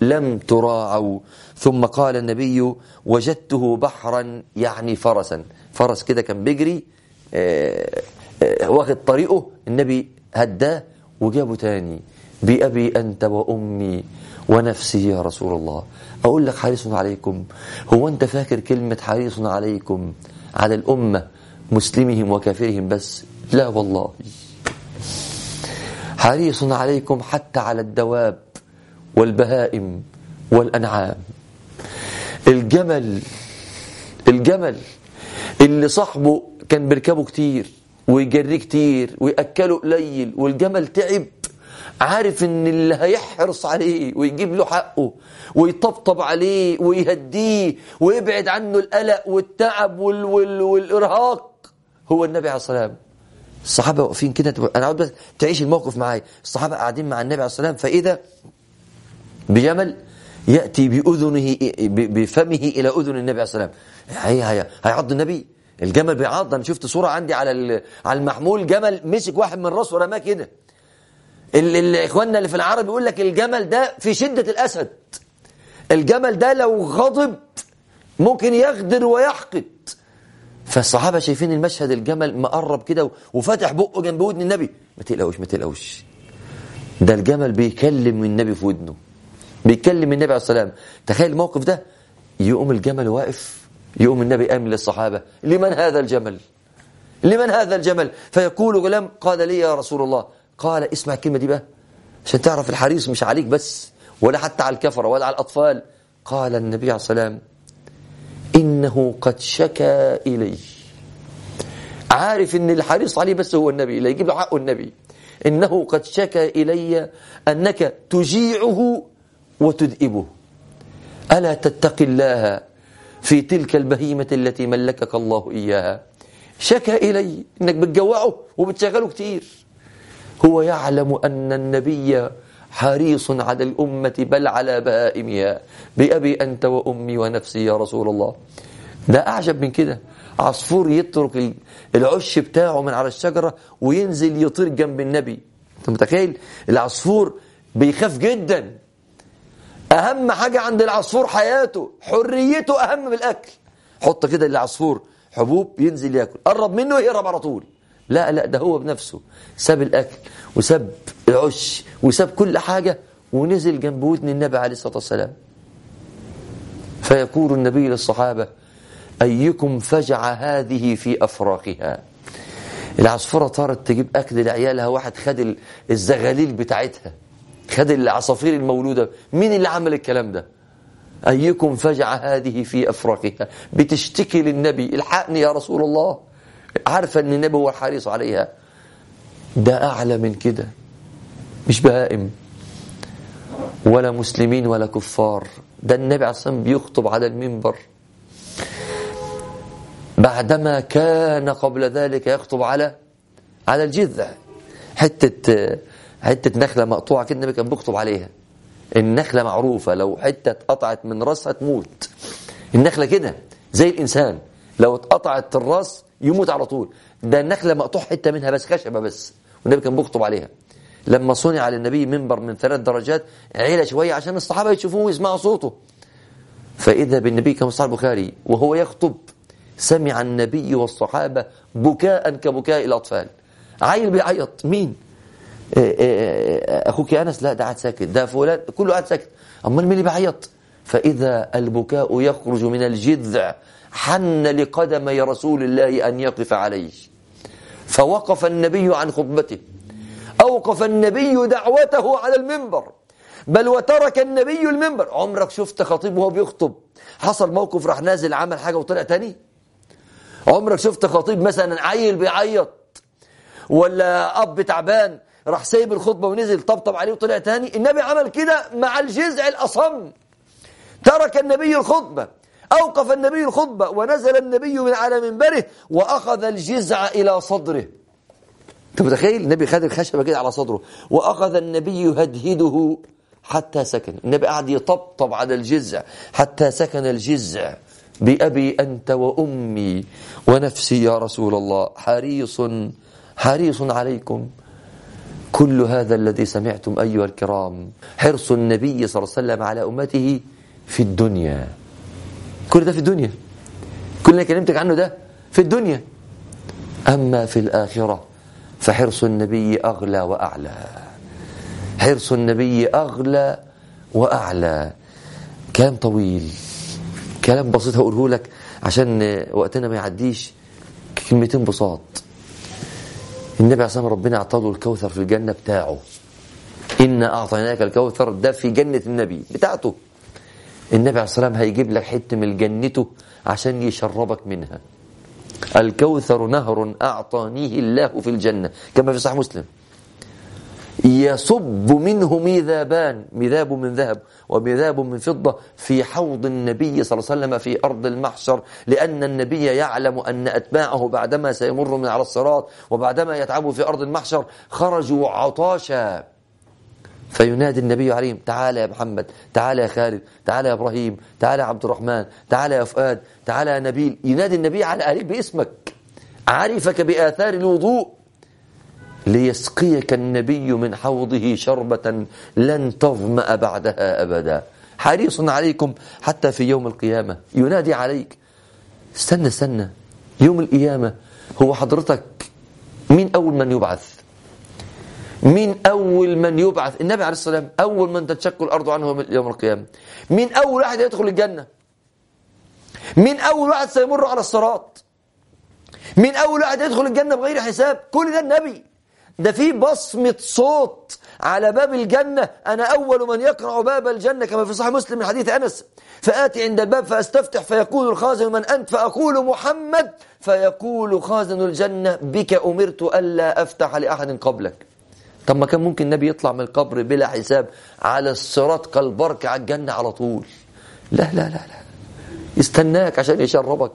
Speaker 1: لم تراعوا. ثم قال النبي وجدته بحرا يعني فرسا. فرس كده كان بيجري واخد طريقه. النبي هداه وجابه تاني. بأبي أنت وأمي ونفسي يا رسول الله. أقول لك حريص عليكم. هو أنت فاكر كلمة حريص عليكم على الأمة مسلمهم وكافرهم بس؟ لا والله. حريص عليكم حتى على الدواب والبهائم والأنعام. الجمل الجمل اللي صاحبه كان بيركبه كتير ويجريه كتير ويأكله قليل والجمل تعب. عارف إن اللي هيحرص عليه ويجيب له حقه ويطبطب عليه ويهديه ويبعد عنه القلق والتعب وال وال والإرهاق. هو النبي عليه الصلاة والسلام. الصحابة واقفين كده أنا عاوز بس تعيش الموقف معايا. الصحابة قاعدين مع النبي عليه الصلاة والسلام فاذا بجمل يأتي بأذنه بفمه إلى أذن النبي عليه الصلاة والسلام. هي هيعض النبي. الجمل بيعض. أنا شفت صورة عندي على على المحمول. جمل مسك واحد من راسه ورماه كده. إخواننا اللي في العرب يقول لك الجمل ده في شدة الأسد. الجمل ده لو غضب ممكن يغدر ويحقد. فالصحابة شايفين المشهد الجمل مقرب كده وفاتح بقه جنب ودن النبي. ما تقلقوش ما تقلقوش. ده الجمل بيكلم النبي في ودنه. بيكلم النبي عليه السلام تخيل الموقف ده. يقوم الجمل واقف يقوم النبي قام للصحابة. لمن هذا الجمل؟ لمن هذا الجمل؟ فيقول غلام قال لي يا رسول الله قال اسمع الكلمة دي بقى عشان تعرف الحريص مش عليك بس ولا حتى على الكفرة ولا على الأطفال. قال النبي عليه السلام إنه قد شكى إلي. عارف إن الحريص عليه بس هو النبي لا يجيب له حقه النبي. إنه قد شكى إلي أنك تجيعه وتذئبه. ألا تتقي الله في تلك البهيمة التي ملكك الله إياها. شكى إلي إنك بتجوعه وبتشغله كتير. هو يعلم أن النبي حريص على الأمة بل على بهائمها. بأبي أنت وأمي ونفسي يا رسول الله. ده أعجب من كده. عصفور يترك العش بتاعه من على الشجرة وينزل يطير جنب النبي. أنت متخيل؟ العصفور بيخاف جدا. أهم حاجة عند العصفور حياته حريته أهم من الأكل. حط كده للعصفور حبوب ينزل ياكل. قرب منه يهرب على طول. لا لا ده هو بنفسه. ساب الأكل وساب العش وساب كل حاجة ونزل جنب ودن النبي عليه الصلاة والسلام. فيقول النبي للصحابة أيكم فجع هذه في أفراقها؟ العصفورة طارت تجيب أكل لعيالها واحد خد الزغاليل بتاعتها. خد العصافير المولودة. مين اللي عمل الكلام ده؟ أيكم فجع هذه في أفرقها بتشتكي للنبي. الحقني يا رسول الله. عارفة أن النبي هو الحريص عليها. ده أعلى من كده. مش بهائم. ولا مسلمين ولا كفار. ده النبي عليه الصلاة بيخطب على المنبر. بعدما كان قبل ذلك يخطب على على الجذع. حتة حتة نخلة مقطوعة كده النبي كان بيخطب عليها. النخلة معروفة لو حتة اتقطعت من راسها تموت النخلة كده زي الإنسان لو اتقطعت الراس يموت على طول. ده النخلة مقطوع حتة منها بس خشبة بس. والنبي كان بيخطب عليها. لما صنع للنبي منبر من ثلاث درجات عيلة شوية عشان الصحابة يشوفوه ويسمعوا صوته. فإذا بالنبي كما صحيح البخاري وهو يخطب سمع النبي والصحابة بكاء كبكاء الأطفال. عيل بيعيط مين؟ إيه، إيه، إيه، أخوك أنس لا ده قاعد ساكت. ده فلان كله قاعد ساكت. أمال مين اللي بيعيط؟ فإذا البكاء يخرج من الجذع حن لقدمي رسول الله أن يقف عليه. فوقف النبي عن خطبته. أوقف النبي دعوته على المنبر. بل وترك النبي المنبر. عمرك شفت خطيب وهو بيخطب؟ حصل موقف راح نازل عمل حاجة وطلع تاني؟ عمرك شفت خطيب مثلا عيل بيعيط؟ ولا أب تعبان؟ راح سايب الخطبة ونزل طبطب عليه وطلع تاني. النبي عمل كده مع الجزع الأصم. ترك النبي الخطبة. أوقف النبي الخطبة ونزل النبي من على منبره وأخذ الجزع إلى صدره. أنت متخيل؟ النبي خد الخشبة كده على صدره وأخذ النبي يهدهده حتى سكن. النبي قعد يطبطب على الجزع حتى سكن الجزع. بأبي أنت وأمي ونفسي يا رسول الله. حريص حريص عليكم. كل هذا الذي سمعتم أيها الكرام حرص النبي صلى الله عليه وسلم على أمته في الدنيا. كل ده في الدنيا. كل اللي كلمتك عنه ده في الدنيا. أما في الآخرة فحرص النبي أغلى وأعلى. حرص النبي أغلى وأعلى. كلام طويل. كلام بسيط هقوله لك عشان وقتنا ما يعديش. كلمتين بساط. النبي عليه الصلاة ربنا أعطاه الكوثر في الجنة بتاعه. إنا أعطيناك الكوثر ده في جنة النبي بتاعته. النبي عليه والسلام هيجيب لك حتة من جنته عشان يشربك منها. الكوثر نهر أعطانيه الله في الجنة كما في صحيح مسلم. يصب منه ميذابان ميذاب من ذهب وميذاب من فضة في حوض النبي صلى الله عليه وسلم في أرض المحشر لأن النبي يعلم أن أتباعه بعدما سيمر من على الصراط وبعدما يتعبوا في أرض المحشر خرجوا عطاشا. فينادي النبي عليهم تعالى يا محمد تعالى يا خالد تعالى يا إبراهيم تعالى يا عبد الرحمن تعالى يا فؤاد تعالى يا نبيل. ينادي النبي على أهلك باسمك. عرفك بآثار الوضوء. ليسقيك النبي من حوضه شربة لن تظمأ بعدها أبدا. حريص عليكم حتى في يوم القيامة. ينادي عليك. استنى استنى. يوم القيامة هو حضرتك مين أول من يبعث؟ مين أول من يبعث؟ النبي عليه الصلاة والسلام أول من تنشق الأرض عنه يوم القيامة. مين أول واحد يدخل الجنة. مين أول واحد سيمر على الصراط. مين أول واحد يدخل الجنة بغير حساب. كل ده النبي. ده في بصمة صوت على باب الجنة. أنا أول من يقرع باب الجنة كما في صحيح مسلم من حديث أنس. فآتي عند الباب فأستفتح فيقول الخازن من أنت. فأقول محمد. فيقول خازن الجنة بك أمرت ألا أفتح لأحد قبلك. طب ما كان ممكن النبي يطلع من القبر بلا حساب على الصراط كالبرك على الجنة على طول. لا لا لا لا. يستناك عشان يشربك.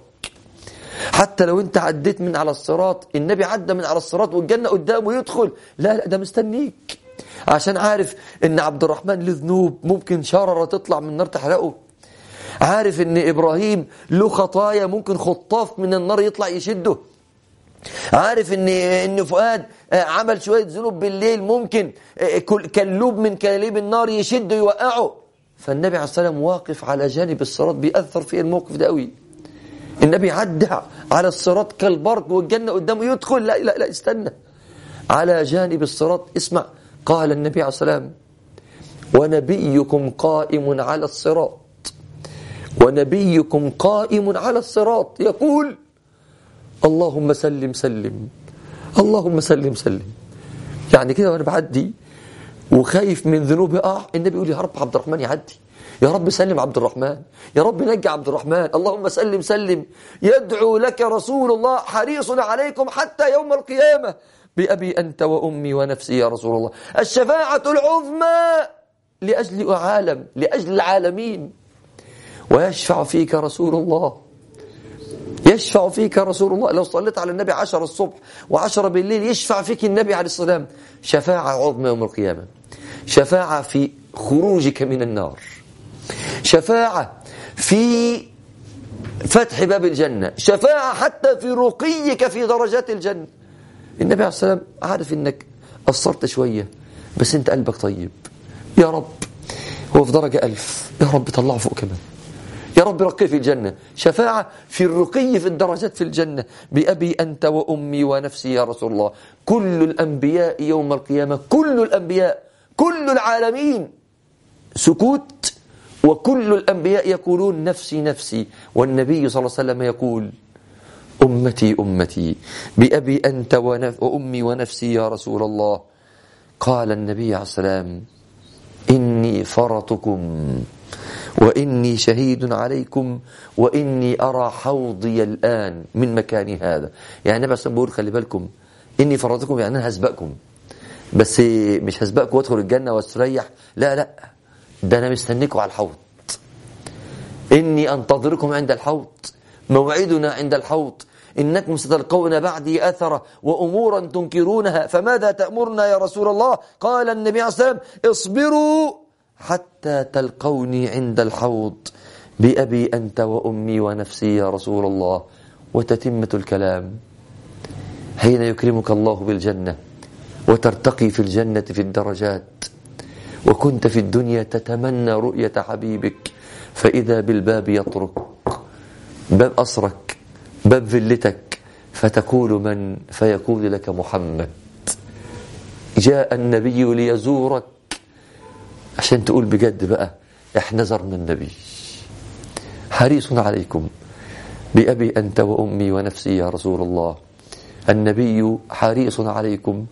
Speaker 1: حتى لو انت عديت من على الصراط النبي عدى من على الصراط والجنة قدامه يدخل. لا لا ده مستنيك. عشان عارف إن عبد الرحمن له ذنوب ممكن شررة تطلع من النار تحرقه. عارف إن إبراهيم له خطايا ممكن خطاف من النار يطلع يشده. عارف إن إن فؤاد آه، عمل شوية ذنوب بالليل ممكن آه، كلوب من كليب النار يشده يوقعه. فالنبي عليه الصلاة والسلام واقف على جانب الصراط بيأثر فيه الموقف ده قوي النبي عدى على الصراط كالبرق والجنة قدامه يدخل. لا لا لا استنى. على جانب الصراط اسمع قال النبي عليه والسلام ونبيكم قائم على الصراط. ونبيكم قائم على الصراط. يقول اللهم سلم سلم اللهم سلم سلم. يعني كده وأنا بعدي وخايف من ذنوبي آه النبي يقول يا رب عبد الرحمن يعدي. يا رب سلم عبد الرحمن. يا رب نجي عبد الرحمن. اللهم سلم سلم. يدعو لك رسول الله حريص عليكم حتى يوم القيامة. بأبي أنت وأمي ونفسي يا رسول الله. الشفاعة العظمى لأجل عالم لأجل العالمين. ويشفع فيك رسول الله. يشفع فيك رسول الله. لو صليت على النبي عشر الصبح وعشر بالليل يشفع فيك النبي عليه السلام. شفاعة عظمى يوم القيامة. شفاعة في خروجك من النار. شفاعة في فتح باب الجنة شفاعة حتى في رقيك في درجات الجنة. النبي عليه السلام عارف إنك قصرت شوية بس أنت قلبك طيب. يا رب هو في درجة ألف. يا رب طلعه فوق كمان. يا رب رقي في الجنة. شفاعة في الرقي في الدرجات في الجنة. بأبي أنت وأمي ونفسي يا رسول الله. كل الأنبياء يوم القيامة كل الأنبياء كل العالمين. سكوت وكل الأنبياء يقولون نفسي نفسي. والنبي صلى الله عليه وسلم يقول أمتي أمتي بأبي أنت وأمي ونفسي يا رسول الله. قال النبي عليه السلام إني فرطكم وإني شهيد عليكم وإني أرى حوضي الآن من مكاني هذا. يعني عليه بيقول خلي بالكم إني فرطكم يعني أنا هسبقكم. بس مش هسبقكم وأدخل الجنة وأستريح. لا لا. ده أنا مستنيكم على الحوض. إني أنتظركم عند الحوض. موعدنا عند الحوض. إنكم ستلقون بعدي أثرة وأمورا تنكرونها. فماذا تأمرنا يا رسول الله؟ قال النبي عليه الصلاة والسلام اصبروا حتى تلقوني عند الحوض. بأبي أنت وأمي ونفسي يا رسول الله. وتتمة الكلام. حين يكرمك الله بالجنة وترتقي في الجنة في الدرجات. وكنت في الدنيا تتمنى رؤية حبيبك فإذا بالباب يطرق باب أسرك باب فيلتك فتقول من؟ فيقول لك محمد. جاء النبي ليزورك. عشان تقول بجد بقى إحنا زرنا النبي. حريص عليكم. بأبي أنت وأمي ونفسي يا رسول الله. النبي حريص عليكم.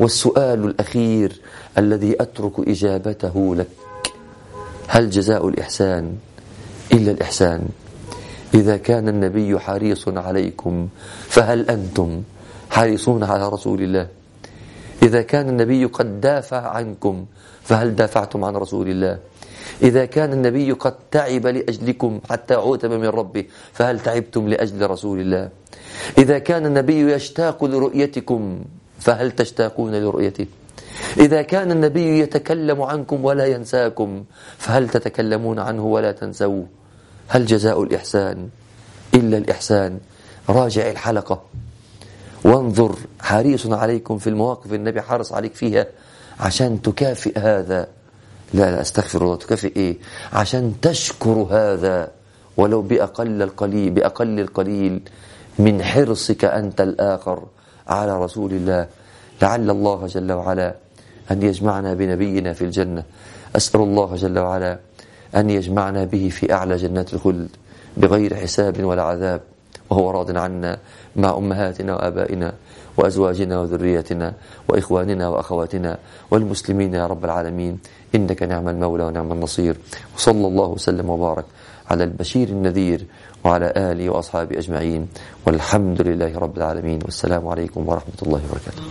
Speaker 1: والسؤال الأخير الذي أترك إجابته لك هل جزاء الإحسان إلا الإحسان؟ إذا كان النبي حريص عليكم فهل أنتم حريصون على رسول الله؟ إذا كان النبي قد دافع عنكم فهل دافعتم عن رسول الله؟ إذا كان النبي قد تعب لأجلكم حتى عوتب من ربه فهل تعبتم لأجل رسول الله؟ إذا كان النبي يشتاق لرؤيتكم فهل تشتاقون لرؤيته إذا كان النبي يتكلم عنكم ولا ينساكم فهل تتكلمون عنه ولا تنسوه؟ هل جزاء الإحسان إلا الإحسان؟ راجع الحلقة. وانظر حريص عليكم في المواقف النبي حرص عليك فيها عشان تكافئ هذا. لا لا أستغفر الله. تكافئ إيه؟ عشان تشكر هذا. ولو بأقل القليل بأقل القليل من حرصك أنت الآخر. على رسول الله. لعل الله جل وعلا أن يجمعنا بنبينا في الجنة. أسأل الله جل وعلا أن يجمعنا به في أعلى جنات الخلد بغير حساب ولا عذاب. وهو راض عنا مع أمهاتنا وآبائنا وأزواجنا وذريتنا وإخواننا وأخواتنا والمسلمين يا رب العالمين. إنك نعم المولى ونعم النصير. وصلى الله وسلم وبارك على البشير النذير وعلى آله وأصحابه أجمعين والحمد لله رب العالمين والسلام عليكم ورحمة الله وبركاته.